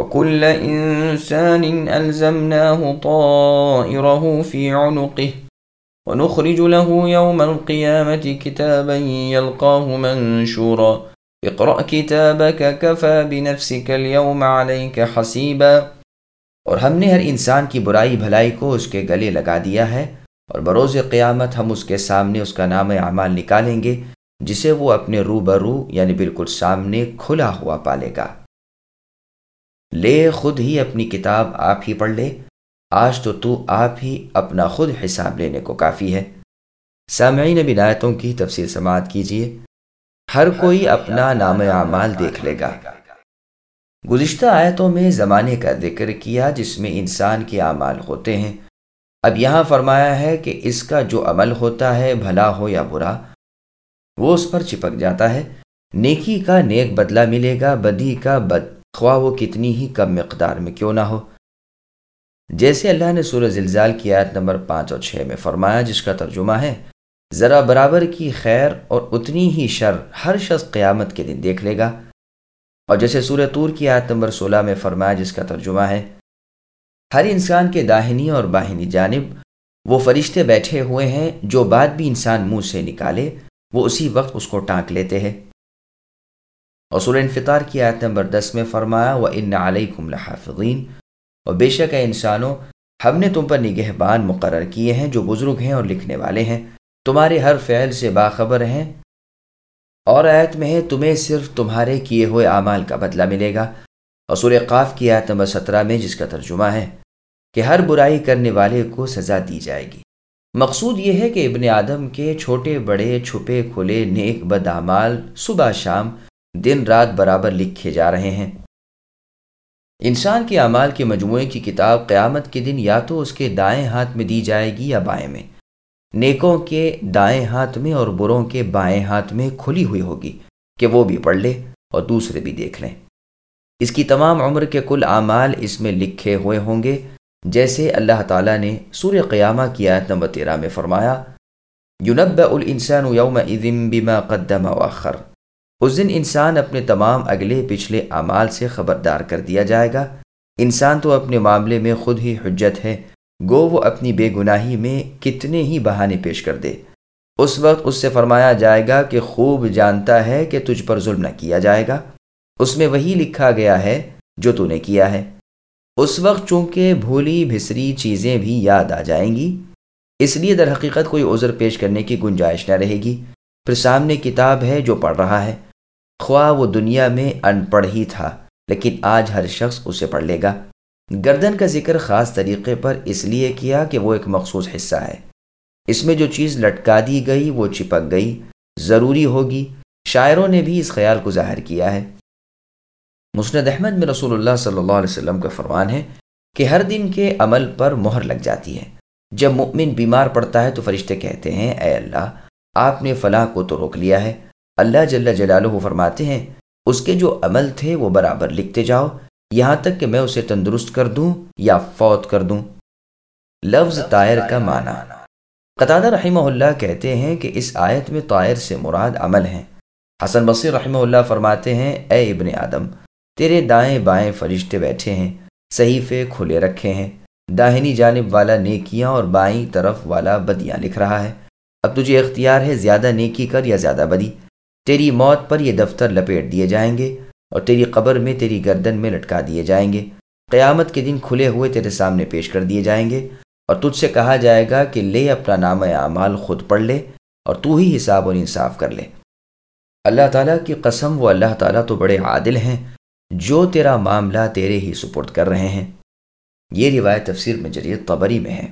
وكل إنسان ألزمناه طائره في عنقه ونخرج له يوم القيامة كتابا يلقاه منشورا اقرأ كتابك كفى بنفسك اليوم عليك حسيبا اور ہم نے ہر انسان کی برائی بھلائی کو اس کے گلے لگا دیا ہے اور بروز قیامت ہم اس کے سامنے اس کا نام اعمال نکالیں گے جسے وہ اپنے رو برو یعنی بالکل سامنے کھلا ہوا پالے گا۔ لے خود ہی اپنی کتاب آپ ہی پڑھ لے۔ آج تو تو آپ ہی اپنا خود حساب لینے کو کافی ہے۔ سامعین بنایتوں کی تفصیل سماعت کیجیے ہر کوئی اپنا نام اعمال دیکھ لے گا۔ گزشتہ آیتوں میں زمانے کا ذکر کیا جس میں انسان کے اعمال ہوتے ہیں۔ اب یہاں فرمایا ہے کہ اس کا جو عمل ہوتا ہے، بھلا ہو یا برا، وہ اس پر چپک جاتا ہے۔ نیکی کا نیک بدلہ ملے گا، بدی کا بد خواہ وہ کتنی ہی کم مقدار میں کیوں نہ ہو۔ جیسے اللہ نے سورہ زلزال کی آیت نمبر پانچ اور چھ میں فرمایا، جس کا ترجمہ ہے، ذرا برابر کی خیر اور اتنی ہی شر ہر شخص قیامت کے دن دیکھ لے گا۔ اور جیسے سورہ طور کی آیت نمبر سولہ میں فرمایا، جس کا ترجمہ ہے، ہر انسان کے داہنی اور باہنی جانب وہ فرشتے بیٹھے ہوئے ہیں، جو بات بھی انسان منہ سے نکالے، وہ اسی وقت اس کو ٹانک لیتے ہیں۔ اور انفطار کی آیت نمبر دس میں فرمایا وہ ان علیکم لحافظین اور بے شک ہے انسانوں، ہم نے تم پر نگہبان مقرر کیے ہیں جو بزرگ ہیں اور لکھنے والے ہیں۔ تمہارے ہر فعل سے باخبر ہیں۔ اور آیت میں ہے، تمہیں صرف تمہارے کیے ہوئے اعمال کا بدلہ ملے گا۔ اور سور قاف کی آیت نمبر سترہ میں جس کا ترجمہ ہے کہ ہر برائی کرنے والے کو سزا دی جائے گی۔ مقصود یہ ہے کہ ابن آدم کے چھوٹے، بڑے، چھپے، کھلے، نیک بدعمال صبح شام دن رات برابر لکھے جا رہے ہیں۔ انسان کے اعمال کے مجموعے کی کتاب قیامت کے دن یا تو اس کے دائیں ہاتھ میں دی جائے گی یا بائیں میں۔ نیکوں کے دائیں ہاتھ میں اور بروں کے بائیں ہاتھ میں کھلی ہوئی ہوگی کہ وہ بھی پڑھ لے اور دوسرے بھی دیکھ لیں۔ اس کی تمام عمر کے کل اعمال اس میں لکھے ہوئے ہوں گے۔ جیسے اللہ تعالیٰ نے سورہ قیامہ کی آیت نمبر تیرہ میں فرمایا یونب الانسان یوم بما قدم واخر اس دن انسان اپنے تمام اگلے پچھلے اعمال سے خبردار کر دیا جائے گا۔ انسان تو اپنے معاملے میں خود ہی حجت ہے۔ گو وہ اپنی بے گناہی میں کتنے ہی بہانے پیش کر دے۔ اس وقت اس سے فرمایا جائے گا کہ خوب جانتا ہے کہ تجھ پر ظلم نہ کیا جائے گا۔ اس میں وہی لکھا گیا ہے جو تو نے کیا ہے۔ اس وقت چونکہ بھولی بھسری چیزیں بھی یاد آ جائیں گی، اس لیے در حقیقت کوئی عذر پیش کرنے کی گنجائش نہ رہے گی۔ پھر سامنے کتاب ہے جو پڑھ رہا ہے۔ خواہ وہ دنیا میں ان پڑھ ہی تھا، لیکن آج ہر شخص اسے پڑھ لے گا۔ گردن کا ذکر خاص طریقے پر اس لیے کیا کہ وہ ایک مخصوص حصہ ہے۔ اس میں جو چیز لٹکا دی گئی، وہ چپک گئی، ضروری ہوگی۔ شاعروں نے بھی اس خیال کو ظاہر کیا ہے۔ مسند احمد میں رسول اللہ صلی اللہ علیہ وسلم کا فرمان ہے کہ ہر دن کے عمل پر مہر لگ جاتی ہے۔ جب مؤمن بیمار پڑتا ہے تو فرشتے کہتے ہیں، اے اللہ، آپ نے فلاں کو تو روک لیا ہے۔ اللہ جل جلالہ فرماتے ہیں، اس کے جو عمل تھے وہ برابر لکھتے جاؤ، یہاں تک کہ میں اسے تندرست کر دوں یا فوت کر دوں۔ لفظ طائر کا معنی۔ قطع رحمہ اللہ کہتے ہیں کہ اس آیت میں طائر سے مراد عمل ہیں۔ حسن بصیر رحمہ اللہ فرماتے ہیں، اے ابن آدم، تیرے دائیں بائیں فرشتے بیٹھے ہیں، صحیفے کھلے رکھے ہیں، داہنی جانب والا نیکیاں اور بائیں طرف والا بدیاں لکھ رہا ہے۔ اب تجھے اختیار ہے زیادہ نیکی کر یا زیادہ بدی۔ تیری موت پر یہ دفتر لپیٹ دیے جائیں گے اور تیری قبر میں تیری گردن میں لٹکا دیے جائیں گے۔ قیامت کے دن کھلے ہوئے تیرے سامنے پیش کر دیے جائیں گے اور تجھ سے کہا جائے گا کہ لے اپنا نام اعمال خود پڑھ لے اور تو ہی حساب اور انصاف کر لے۔ اللہ تعالیٰ کی قسم وہ اللہ تعالیٰ تو بڑے عادل ہیں، جو تیرا معاملہ تیرے ہی سپرد کر رہے ہیں۔ یہ روایت تفسیر میں جریت قبری میں ہے۔